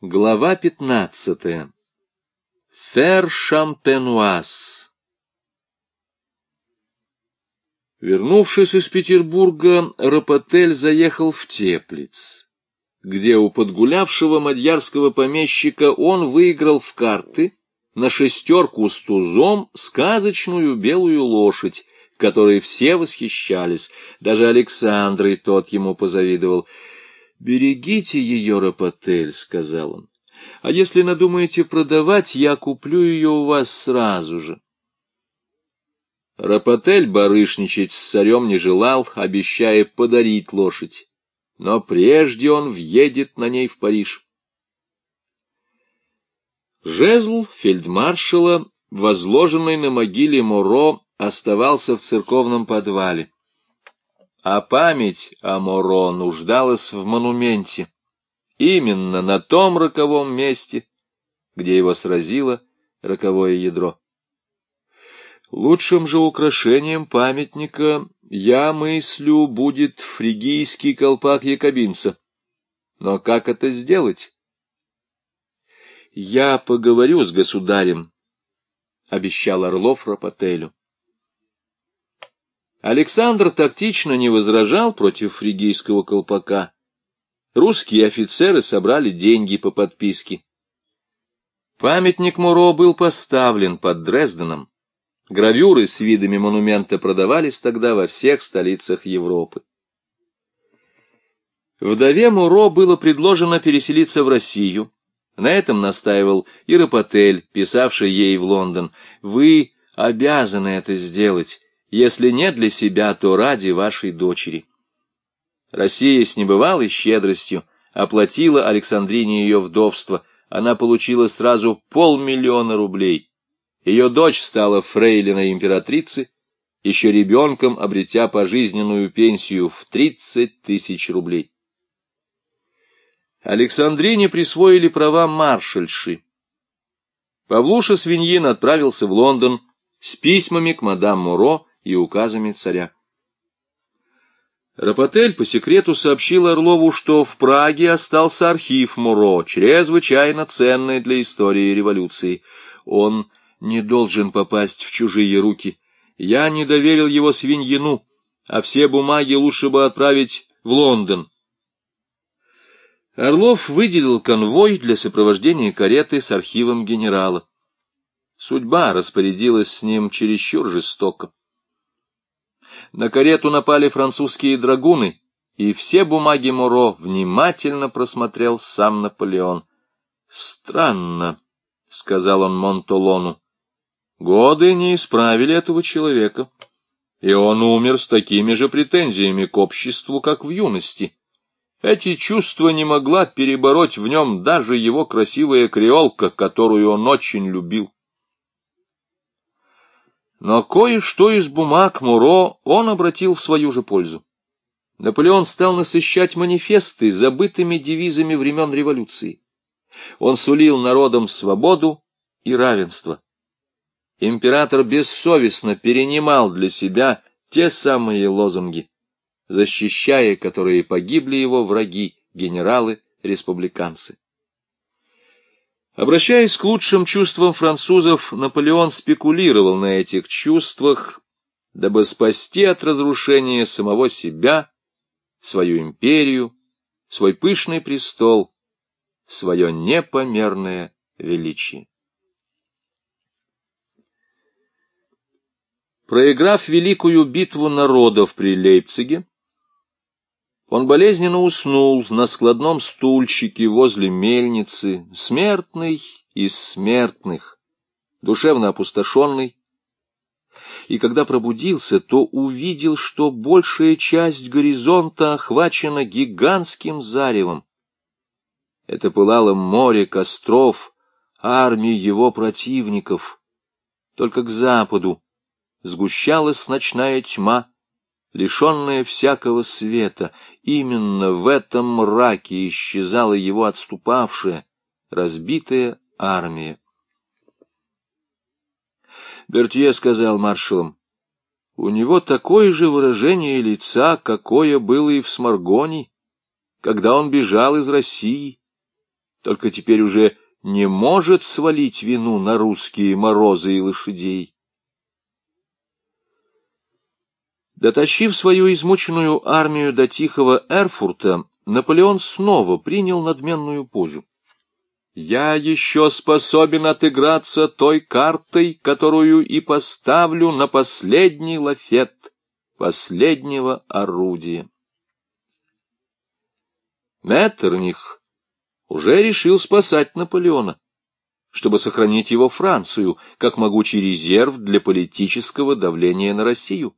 Глава пятнадцатая. Фер Шампенуаз. Вернувшись из Петербурга, Рапотель заехал в Теплиц, где у подгулявшего мадьярского помещика он выиграл в карты на шестерку с тузом сказочную белую лошадь, которой все восхищались, даже Александр и тот ему позавидовал — «Берегите ее, Рапотель», — сказал он. «А если надумаете продавать, я куплю ее у вас сразу же». Рапотель барышничать с царем не желал, обещая подарить лошадь, но прежде он въедет на ней в Париж. Жезл фельдмаршала, возложенный на могиле Моро, оставался в церковном подвале а память о Моро нуждалась в монументе, именно на том роковом месте, где его сразило роковое ядро. Лучшим же украшением памятника, я мыслю, будет фригийский колпак якобинца. Но как это сделать? Я поговорю с государем, — обещал Орлов Рапотелю. Александр тактично не возражал против фригийского колпака. Русские офицеры собрали деньги по подписке. Памятник Муро был поставлен под Дрезденом. Гравюры с видами монумента продавались тогда во всех столицах Европы. Вдове Муро было предложено переселиться в Россию. На этом настаивал Иропотель, писавший ей в Лондон. «Вы обязаны это сделать если не для себя, то ради вашей дочери. Россия с небывалой щедростью оплатила Александрине ее вдовство, она получила сразу полмиллиона рублей. Ее дочь стала фрейлиной императрицы, еще ребенком обретя пожизненную пенсию в 30 тысяч рублей. Александрине присвоили права маршальши. Павлуша Свиньин отправился в Лондон с письмами к мадам Муро и указами царя. Рапотель по секрету сообщил Орлову, что в Праге остался архив Муро, чрезвычайно ценный для истории революции. Он не должен попасть в чужие руки. Я не доверил его свиньину, а все бумаги лучше бы отправить в Лондон. Орлов выделил конвой для сопровождения кареты с архивом генерала. Судьба распорядилась с ним чересчур жестоко. На карету напали французские драгуны, и все бумаги Муро внимательно просмотрел сам Наполеон. «Странно», — сказал он Монтолону, — «годы не исправили этого человека, и он умер с такими же претензиями к обществу, как в юности». Эти чувства не могла перебороть в нем даже его красивая креолка, которую он очень любил. Но кое-что из бумаг Муро он обратил в свою же пользу. Наполеон стал насыщать манифесты забытыми девизами времен революции. Он сулил народам свободу и равенство. Император бессовестно перенимал для себя те самые лозунги, защищая которые погибли его враги, генералы-республиканцы. Обращаясь к лучшим чувствам французов, Наполеон спекулировал на этих чувствах, дабы спасти от разрушения самого себя, свою империю, свой пышный престол, свое непомерное величие. Проиграв великую битву народов при Лейпциге, он болезненно уснул на складном стульчике возле мельницы, смертный из смертных, душевно опустошенный. И когда пробудился, то увидел, что большая часть горизонта охвачена гигантским заревом. Это пылало море костров, армии его противников. Только к западу сгущалась ночная тьма, лишенная всякого света, именно в этом мраке исчезала его отступавшая, разбитая армия. Бертье сказал маршалам, у него такое же выражение лица, какое было и в Сморгоне, когда он бежал из России. только теперь уже не может свалить вину на русские морозы и лошадей. Дотащив свою измученную армию до тихого Эрфурта, Наполеон снова принял надменную позу. «Я еще способен отыграться той картой, которую и поставлю на последний лафет последнего орудия». Меттерних уже решил спасать Наполеона, чтобы сохранить его Францию как могучий резерв для политического давления на Россию.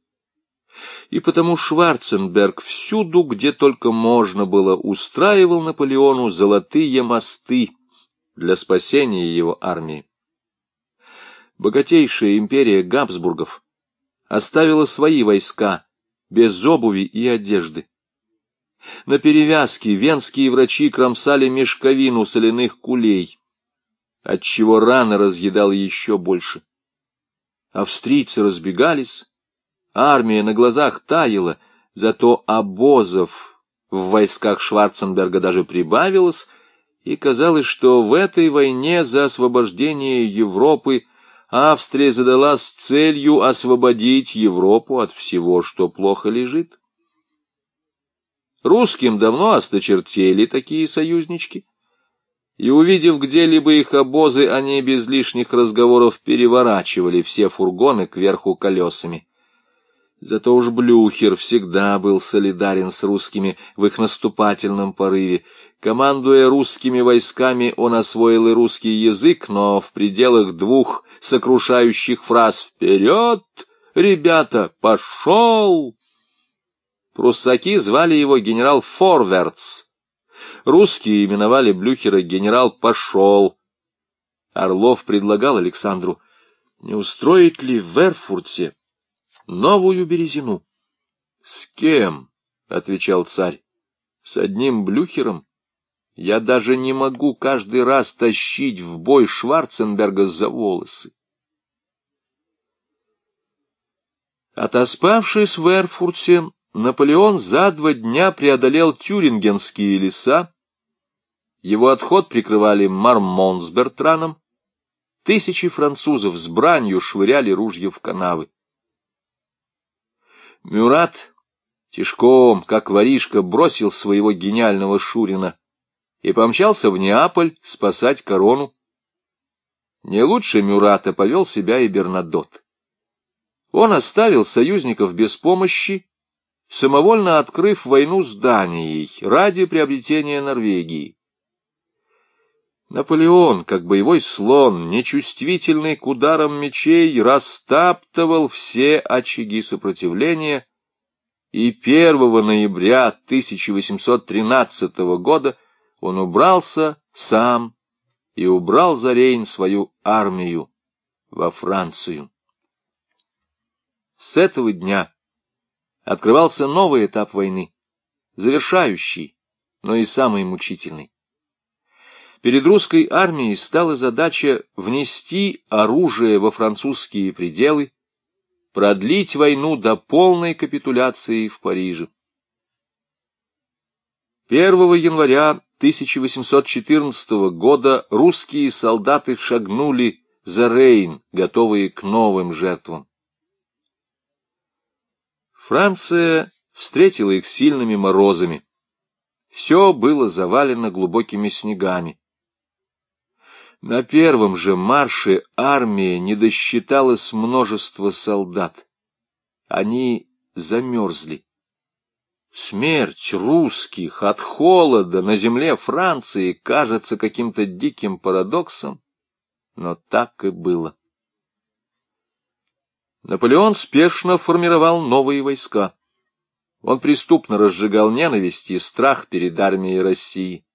И потому Шварценберг всюду, где только можно было, устраивал Наполеону золотые мосты для спасения его армии. Богатейшая империя Габсбургов оставила свои войска без обуви и одежды. На перевязке венские врачи кромсали мешковину соляных кулей, отчего рана разъедала еще больше. Австрийцы разбегались, армия на глазах таяла, зато обозов в войсках Шварценберга даже прибавилось, и казалось, что в этой войне за освобождение Европы Австрия задалась целью освободить Европу от всего, что плохо лежит. Русским давно осточертели такие союзнички, и, увидев где-либо их обозы, они без лишних разговоров переворачивали все фургоны кверху колесами. Зато уж Блюхер всегда был солидарен с русскими в их наступательном порыве. Командуя русскими войсками, он освоил и русский язык, но в пределах двух сокрушающих фраз «Вперед, ребята, пошел!» Пруссаки звали его генерал Форвардс. Русские именовали Блюхера генерал Пошел. Орлов предлагал Александру, не устроить ли в Эрфурте новую березину? — С кем? — отвечал царь. — С одним Блюхером. Я даже не могу каждый раз тащить в бой Шварценберга за волосы. Отоспавшись в Эрфурте, Наполеон за два дня преодолел тюрингенские леса, его отход прикрывали Мармон с Бертраном, тысячи французов с бранью швыряли ружья в канавы. Мюрат тишком, как воришка, бросил своего гениального Шурина и помчался в Неаполь спасать корону. Не лучше Мюрата повел себя и Бернадот. Он оставил союзников без помощи самовольно открыв войну с Данией ради приобретения Норвегии. Наполеон, как боевой слон, нечувствительный к ударам мечей, растаптывал все очаги сопротивления, и 1 ноября 1813 года он убрался сам и убрал за Рейн свою армию во Францию. С этого дня открывался новый этап войны, завершающий, но и самый мучительный. Перед русской армией стала задача внести оружие во французские пределы, продлить войну до полной капитуляции в Париже. 1 января 1814 года русские солдаты шагнули за Рейн, готовые к новым жертвам. Франция встретила их сильными морозами. Все было завалено глубокими снегами. На первом же марше армия не досчиталась множества солдат. Они замерзли. Смерть русских от холода на земле Франции кажется каким-то диким парадоксом, но так и было. Наполеон спешно формировал новые войска. Он преступно разжигал ненависть и страх перед армией России.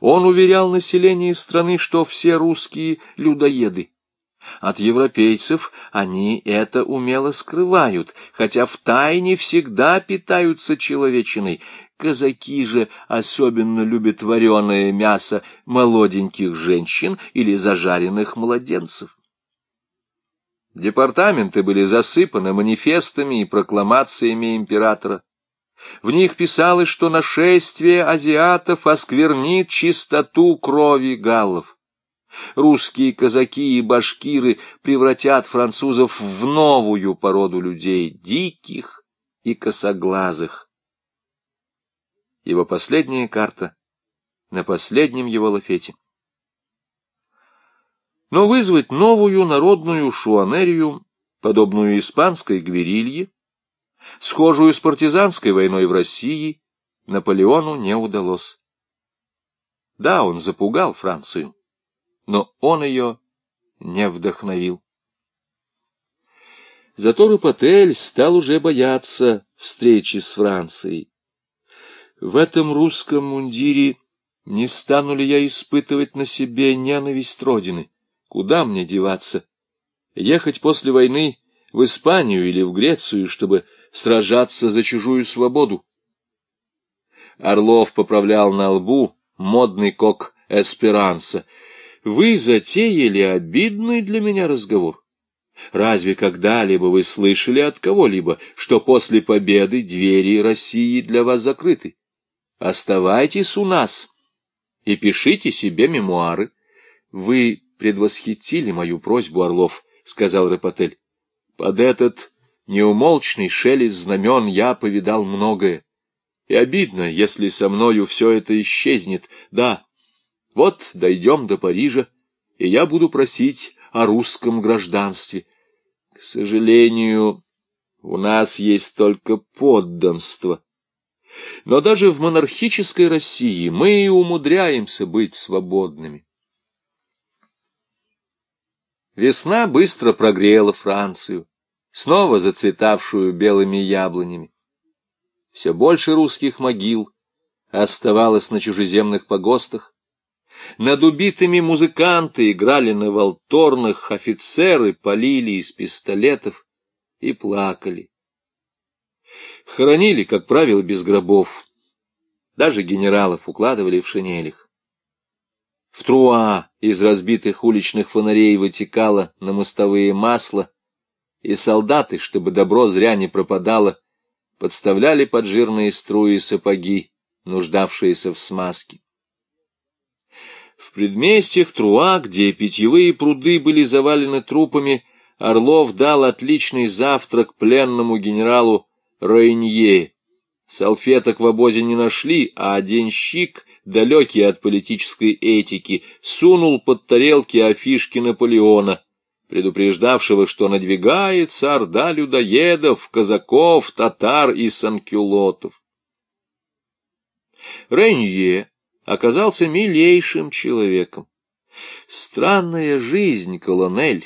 Он уверял население страны, что все русские — людоеды. От европейцев они это умело скрывают, хотя в тайне всегда питаются человечиной. Казаки же особенно любят вареное мясо молоденьких женщин или зажаренных младенцев. Департаменты были засыпаны манифестами и прокламациями императора. В них писалось, что нашествие азиатов осквернит чистоту крови галлов. Русские казаки и башкиры превратят французов в новую породу людей, диких и косоглазых. Его последняя карта на последнем его лафете. Но вызвать новую народную шуанерию, подобную испанской гверилье, схожую с партизанской войной в России, Наполеону не удалось. Да, он запугал Францию, но он ее не вдохновил. Зато Рапотель стал уже бояться встречи с Францией. В этом русском мундире не стану ли я испытывать на себе ненависть Родины? Куда мне деваться? Ехать после войны в Испанию или в Грецию, чтобы сражаться за чужую свободу? Орлов поправлял на лбу модный кок эсперанса. Вы затеяли обидный для меня разговор. Разве когда-либо вы слышали от кого-либо, что после победы двери России для вас закрыты? Оставайтесь у нас и пишите себе мемуары. Вы предвосхитили мою просьбу, Орлов, — сказал Репотель. Под этот неумолчный шелест знамен я повидал многое. И обидно, если со мною все это исчезнет. Да, вот дойдем до Парижа, и я буду просить о русском гражданстве. К сожалению, у нас есть только подданство. Но даже в монархической России мы и умудряемся быть свободными. Весна быстро прогрела Францию, снова зацветавшую белыми яблонями. Все больше русских могил оставалось на чужеземных погостах. Над убитыми музыканты играли на волторнах, офицеры полили из пистолетов и плакали. Хоронили, как правило, без гробов. Даже генералов укладывали в шинелях. В Труа из разбитых уличных фонарей вытекало на мостовые масло, и солдаты, чтобы добро зря не пропадало, подставляли под жирные струи сапоги, нуждавшиеся в смазке. В предместьях Труа, где питьевые пруды были завалены трупами, Орлов дал отличный завтрак пленному генералу Ройнье. Салфеток в обозе не нашли, а денщик далекий от политической этики, сунул под тарелки афишки Наполеона, предупреждавшего, что надвигается орда людоедов, казаков, татар и санкюлотов. Ренье оказался милейшим человеком. Странная жизнь, колонель.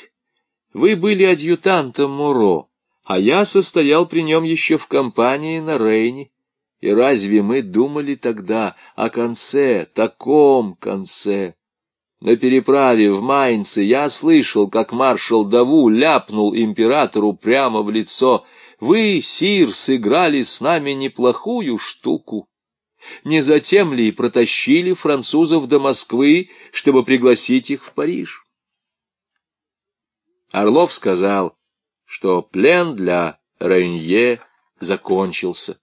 Вы были адъютантом Муро, а я состоял при нем еще в компании на Рейне. И разве мы думали тогда о конце, таком конце? На переправе в Майнце я слышал, как маршал Даву ляпнул императору прямо в лицо. «Вы, сир, сыграли с нами неплохую штуку. Не затем ли протащили французов до Москвы, чтобы пригласить их в Париж?» Орлов сказал, что плен для Ренье закончился.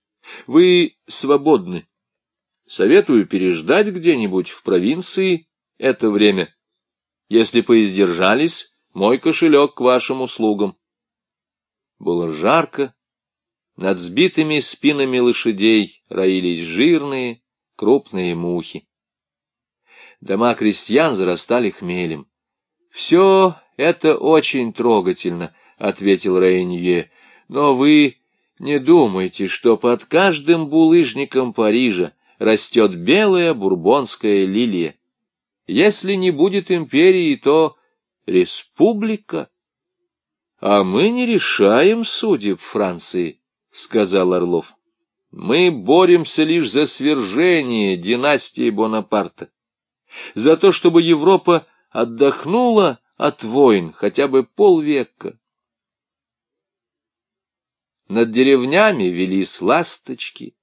Вы свободны. Советую переждать где-нибудь в провинции это время. Если поиздержались, мой кошелек к вашим услугам. Было жарко. Над сбитыми спинами лошадей роились жирные, крупные мухи. Дома крестьян зарастали хмелем. — Все это очень трогательно, — ответил Рейнье, — но вы не думайте, что под каждым булыжником Парижа растет белая бурбонская лилия. Если не будет империи, то республика. — А мы не решаем судеб Франции, — сказал Орлов. — Мы боремся лишь за свержение династии Бонапарта, за то, чтобы Европа отдохнула от войн хотя бы полвека. Над деревнями велись ласточки.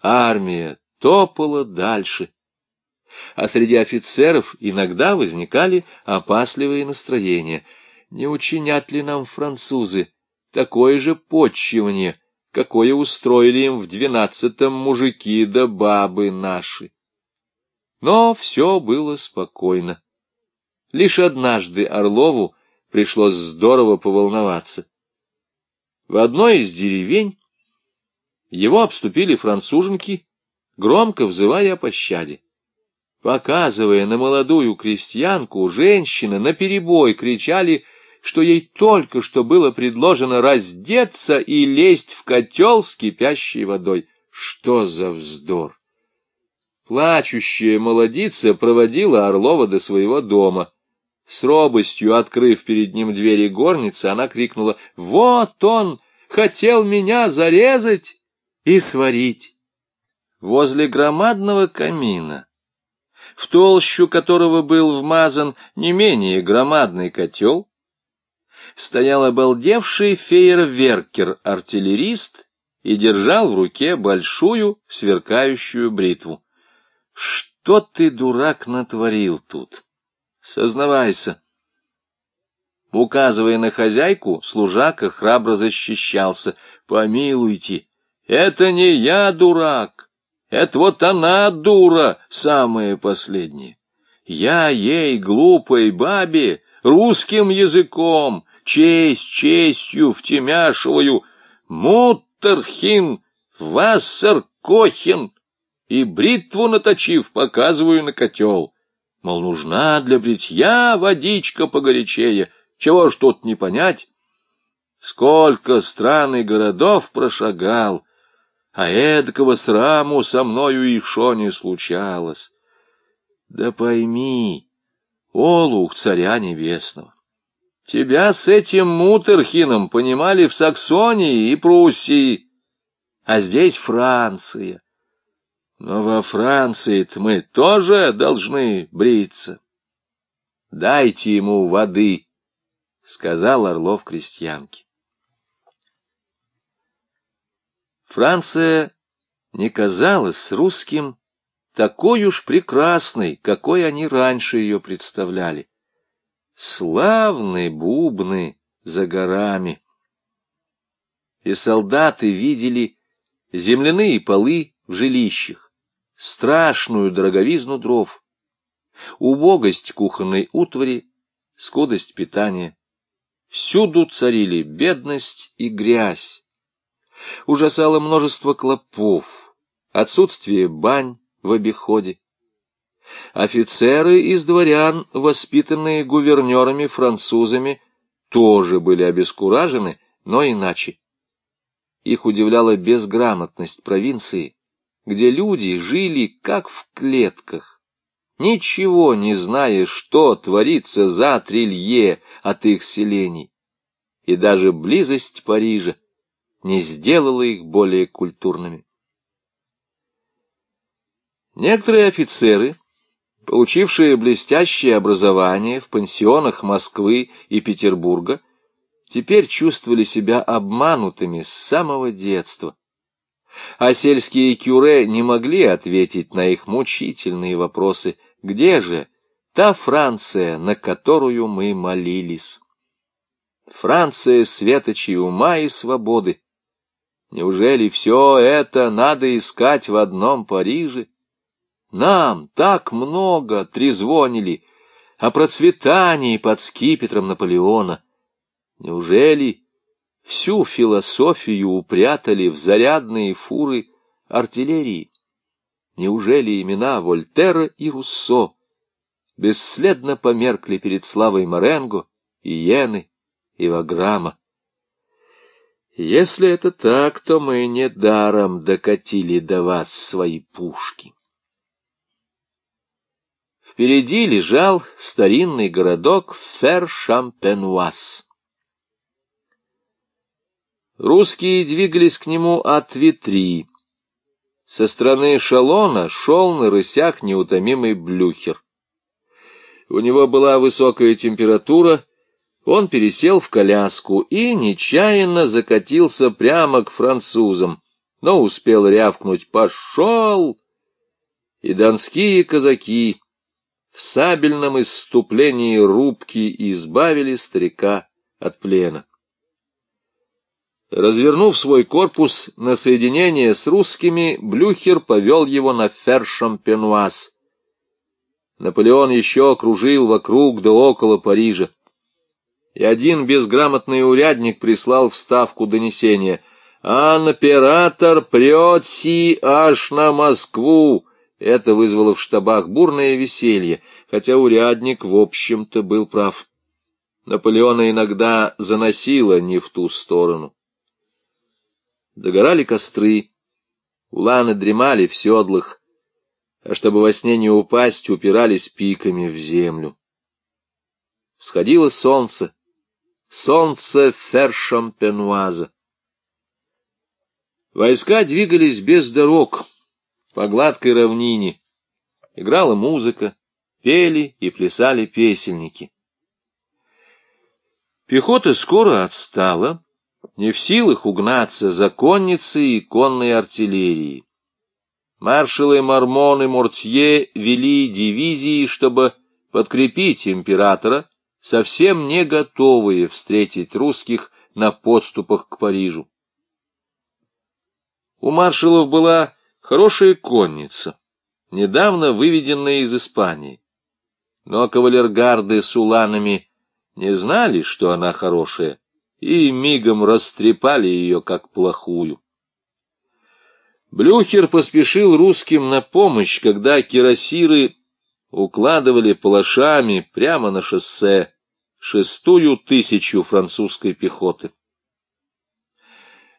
Армия топала дальше. А среди офицеров иногда возникали опасливые настроения. Не учинят ли нам французы такое же подчивание, какое устроили им в двенадцатом мужики да бабы наши. Но все было спокойно. Лишь однажды Орлову пришлось здорово поволноваться. В одной из деревень его обступили француженки, громко взывая о пощаде. Показывая на молодую крестьянку, женщины наперебой кричали, что ей только что было предложено раздеться и лезть в котел с кипящей водой. Что за вздор! Плачущая молодица проводила Орлова до своего дома. С робостью открыв перед ним двери горницы, она крикнула «Вот он! Хотел меня зарезать и сварить!» Возле громадного камина в толщу которого был вмазан не менее громадный котел, стоял обалдевший фейерверкер-артиллерист и держал в руке большую сверкающую бритву. «Что ты, дурак, натворил тут? Сознавайся!» Указывая на хозяйку, служака храбро защищался. «Помилуйте, это не я дурак, это вот она, дура, самая последняя. Я ей, глупой бабе, русским языком, честь честью втемяшиваю, муттерхин, вассеркохин, и бритву наточив показываю на котел. Мол, нужна для бритья водичка погорячее, чего ж тут не понять? Сколько стран и городов прошагал, а эдакого сраму со мною шо не случалось. Да пойми, олух царя небесного, тебя с этим Мутерхином понимали в Саксонии и Пруссии, а здесь Франция. Но во Франции мы тоже должны бриться. Дайте ему воды, — сказал Орлов крестьянке. Франция не казалась русским такой уж прекрасной, какой они раньше ее представляли. Славные бубны за горами. И солдаты видели земляные полы в жилищах, страшную дороговизну дров, убогость кухонной утвари, скудость питания. Всюду царили бедность и грязь ужасало множество клопов, отсутствие бань в обиходе. Офицеры из дворян, воспитанные гувернерами-французами, тоже были обескуражены, но иначе. Их удивляла безграмотность провинции, где люди жили как в клетках, ничего не зная, что творится за трилье от их селений. И даже близость Парижа не сделало их более культурными. Некоторые офицеры, получившие блестящее образование в пансионах Москвы и Петербурга, теперь чувствовали себя обманутыми с самого детства, а сельские кюре не могли ответить на их мучительные вопросы «Где же та Франция, на которую мы молились?» Франция светочей ума и свободы, Неужели все это надо искать в одном Париже? Нам так много трезвонили о процветании под скипетром Наполеона. Неужели всю философию упрятали в зарядные фуры артиллерии? Неужели имена Вольтера и Руссо бесследно померкли перед славой Маренго, Иены и Ваграма? Если это так, то мы недаром докатили до вас свои пушки. Впереди лежал старинный городок Фер-Шампенуаз. Русские двигались к нему от Витри. Со стороны Шалона шел на рысях неутомимый Блюхер. У него была высокая температура, он пересел в коляску и нечаянно закатился прямо к французам, но успел рявкнуть «Пошел!» И донские казаки в сабельном исступлении рубки избавили старика от плена. Развернув свой корпус на соединение с русскими, Блюхер повел его на Фершампенуаз. Наполеон еще окружил вокруг да около Парижа. И один безграмотный урядник прислал в ставку донесение. «Император прет си аж на Москву!» Это вызвало в штабах бурное веселье, хотя урядник, в общем-то, был прав. Наполеона иногда заносило не в ту сторону. Догорали костры, уланы дремали в седлах, а чтобы во сне не упасть, упирались пиками в землю. Сходило солнце, солнце Фершампенуаза. Войска двигались без дорог, по гладкой равнине. Играла музыка, пели и плясали песельники. Пехота скоро отстала, не в силах угнаться за конницей и конной артиллерией. Маршалы Мармон и Мортье вели дивизии, чтобы подкрепить императора, совсем не готовые встретить русских на подступах к Парижу. У маршалов была хорошая конница, недавно выведенная из Испании. Но кавалергарды с уланами не знали, что она хорошая, и мигом растрепали ее, как плохую. Блюхер поспешил русским на помощь, когда кирасиры укладывали палашами прямо на шоссе шестую тысячу французской пехоты.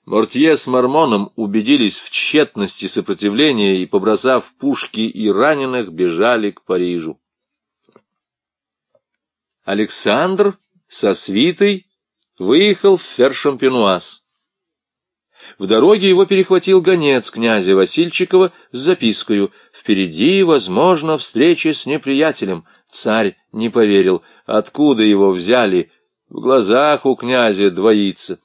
Мортье с Мармоном убедились в тщетности сопротивления и, побросав пушки и раненых, бежали к Парижу. Александр со свитой выехал в Фершампенуаз. В дороге его перехватил гонец князя Васильчикова с запиской «Впереди, возможно, встреча с неприятелем». Царь не поверил, откуда его взяли. В глазах у князя двоится.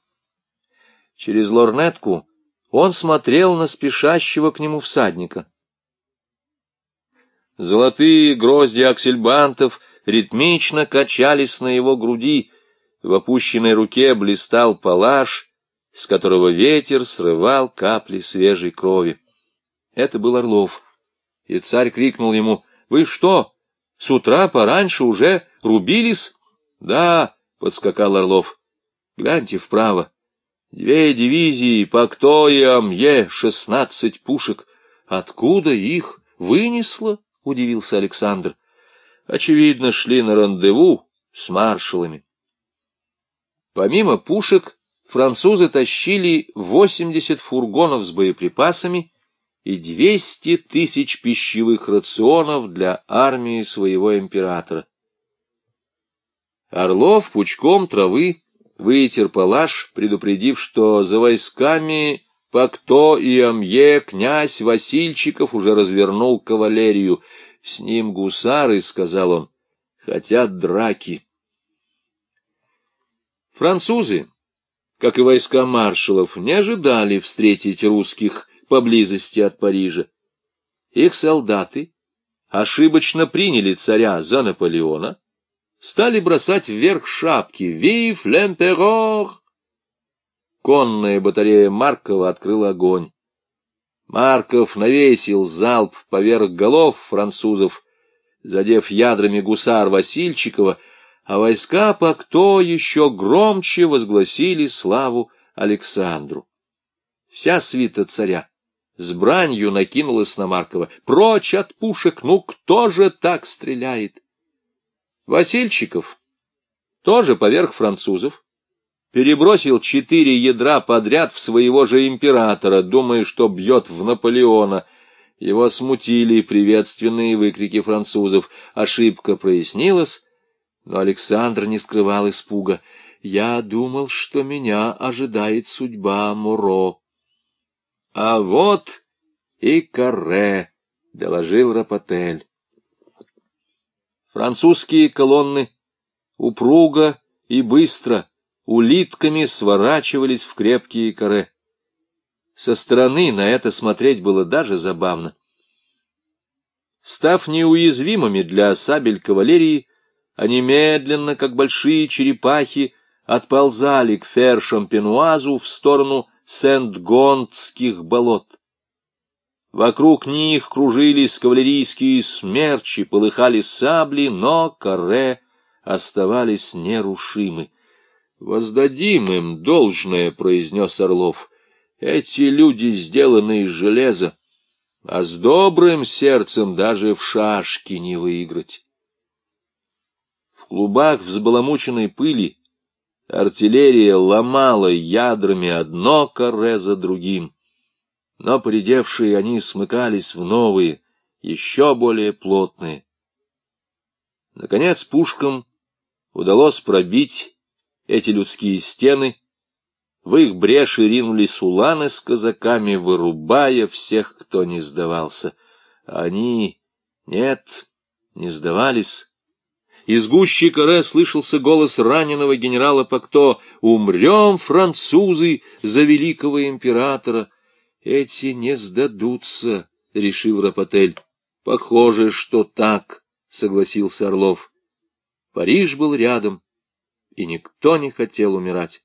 Через лорнетку он смотрел на спешащего к нему всадника. Золотые грозди аксельбантов ритмично качались на его груди, в опущенной руке блистал палаш, с которого ветер срывал капли свежей крови. Это был Орлов. И царь крикнул ему, «Вы что, с утра пораньше уже рубились?» «Да», — подскакал Орлов, — «гляньте вправо. Две дивизии по Ктоям Е, шестнадцать пушек. Откуда их вынесло?» — удивился Александр. «Очевидно, шли на рандеву с маршалами». Помимо пушек, французы тащили 80 фургонов с боеприпасами и 200 тысяч пищевых рационов для армии своего императора. Орлов пучком травы вытер палаш, предупредив, что за войсками Пакто и Амье князь Васильчиков уже развернул кавалерию. С ним гусары, — сказал он, — хотят драки. Французы, как и войска маршалов, не ожидали встретить русских поблизости от Парижа. Их солдаты ошибочно приняли царя за Наполеона, стали бросать вверх шапки «Вив л'эмперор!». Конная батарея Маркова открыла огонь. Марков навесил залп поверх голов французов, задев ядрами гусар Васильчикова, а войска по кто еще громче возгласили славу Александру. Вся свита царя с бранью накинулась на Маркова. «Прочь от пушек! Ну кто же так стреляет?» Васильчиков, тоже поверх французов, перебросил четыре ядра подряд в своего же императора, думая, что бьет в Наполеона. Его смутили приветственные выкрики французов. Ошибка прояснилась, но Александр не скрывал испуга. Я думал, что меня ожидает судьба Муро. — А вот и каре, — доложил Рапотель. Французские колонны упруго и быстро улитками сворачивались в крепкие каре. Со стороны на это смотреть было даже забавно. Став неуязвимыми для сабель кавалерии, они медленно, как большие черепахи, отползали к Фер-Шампенуазу в сторону Сент-Гондских болот. Вокруг них кружились кавалерийские смерчи, полыхали сабли, но каре оставались нерушимы. «Воздадим им должное», — произнес Орлов. «Эти люди сделаны из железа, а с добрым сердцем даже в шашки не выиграть». В клубах взбаламученной пыли артиллерия ломала ядрами одно каре за другим, но поредевшие они смыкались в новые, еще более плотные. Наконец пушкам удалось пробить эти людские стены, в их бреши ринулись уланы с казаками, вырубая всех, кто не сдавался. Они... нет, не сдавались. Из гущи каре слышался голос раненого генерала Пакто «Умрем, французы, за великого императора!» «Эти не сдадутся», — решил Рапотель. «Похоже, что так», — согласился Орлов. Париж был рядом, и никто не хотел умирать.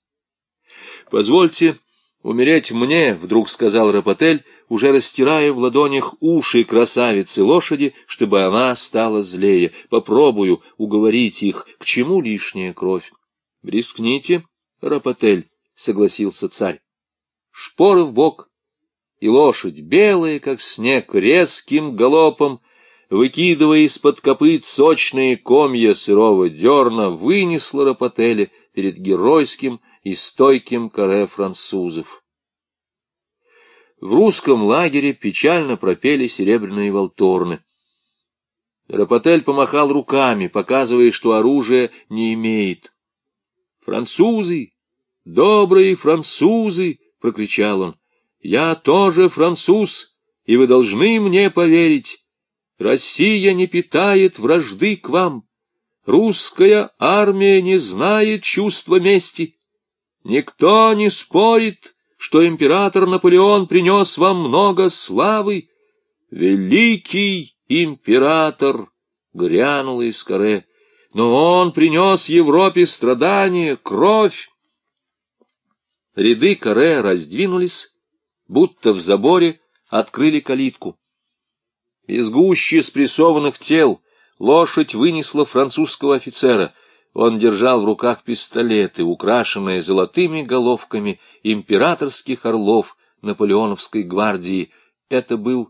«Позвольте умереть мне», — вдруг сказал Рапотель, уже растирая в ладонях уши красавицы лошади, чтобы она стала злее. Попробую уговорить их, к чему лишняя кровь. — Рискните, Рапотель, — согласился царь. Шпоры в бок, и лошадь, белая, как снег, резким галопом, выкидывая из-под копыт сочные комья сырого дерна, вынесла Рапотеля перед геройским и стойким каре французов. В русском лагере печально пропели серебряные волторны. Рапотель помахал руками, показывая, что оружия не имеет. «Французы! Добрые французы!» — прокричал он. «Я тоже француз, и вы должны мне поверить. Россия не питает вражды к вам. Русская армия не знает чувства мести. Никто не спорит, что император Наполеон принес вам много славы. Великий император! Грянул из коре. Но он принес Европе страдания, кровь. Ряды коре раздвинулись, будто в заборе открыли калитку. Из гущи спрессованных тел лошадь вынесла французского офицера — он держал в руках пистолеты, украшенные золотыми головками императорских орлов Наполеоновской гвардии. Это был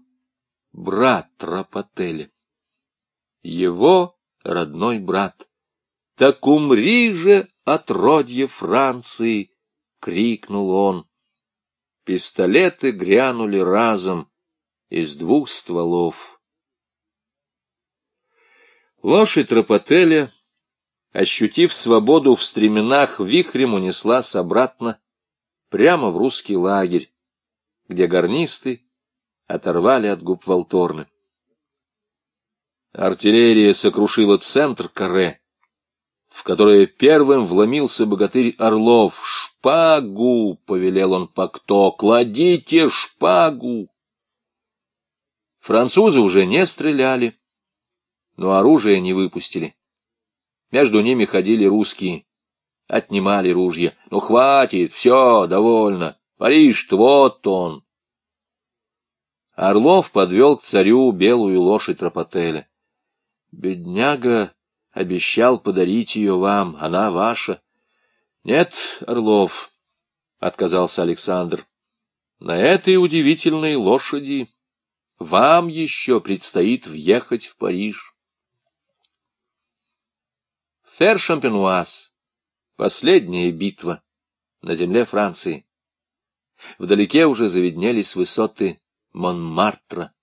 брат Рапотеля. Его родной брат. «Так умри же, отродье Франции!» — крикнул он. Пистолеты грянули разом из двух стволов. Лошадь Рапотеля ощутив свободу в стременах, вихрем унеслась обратно прямо в русский лагерь, где гарнисты оторвали от губ Волторны. Артиллерия сокрушила центр каре, в которое первым вломился богатырь Орлов. «Шпагу!» — повелел он Пакто. «Кладите шпагу!» Французы уже не стреляли, но оружие не выпустили. Между ними ходили русские, отнимали ружья. Ну, хватит, все, довольно. Париж, вот он. Орлов подвел к царю белую лошадь Рапотеля. Бедняга обещал подарить ее вам, она ваша. Нет, Орлов, — отказался Александр, — на этой удивительной лошади вам еще предстоит въехать в Париж. Фер-Шампенуаз. Последняя битва на земле Франции. Вдалеке уже заведнелись высоты Монмартра.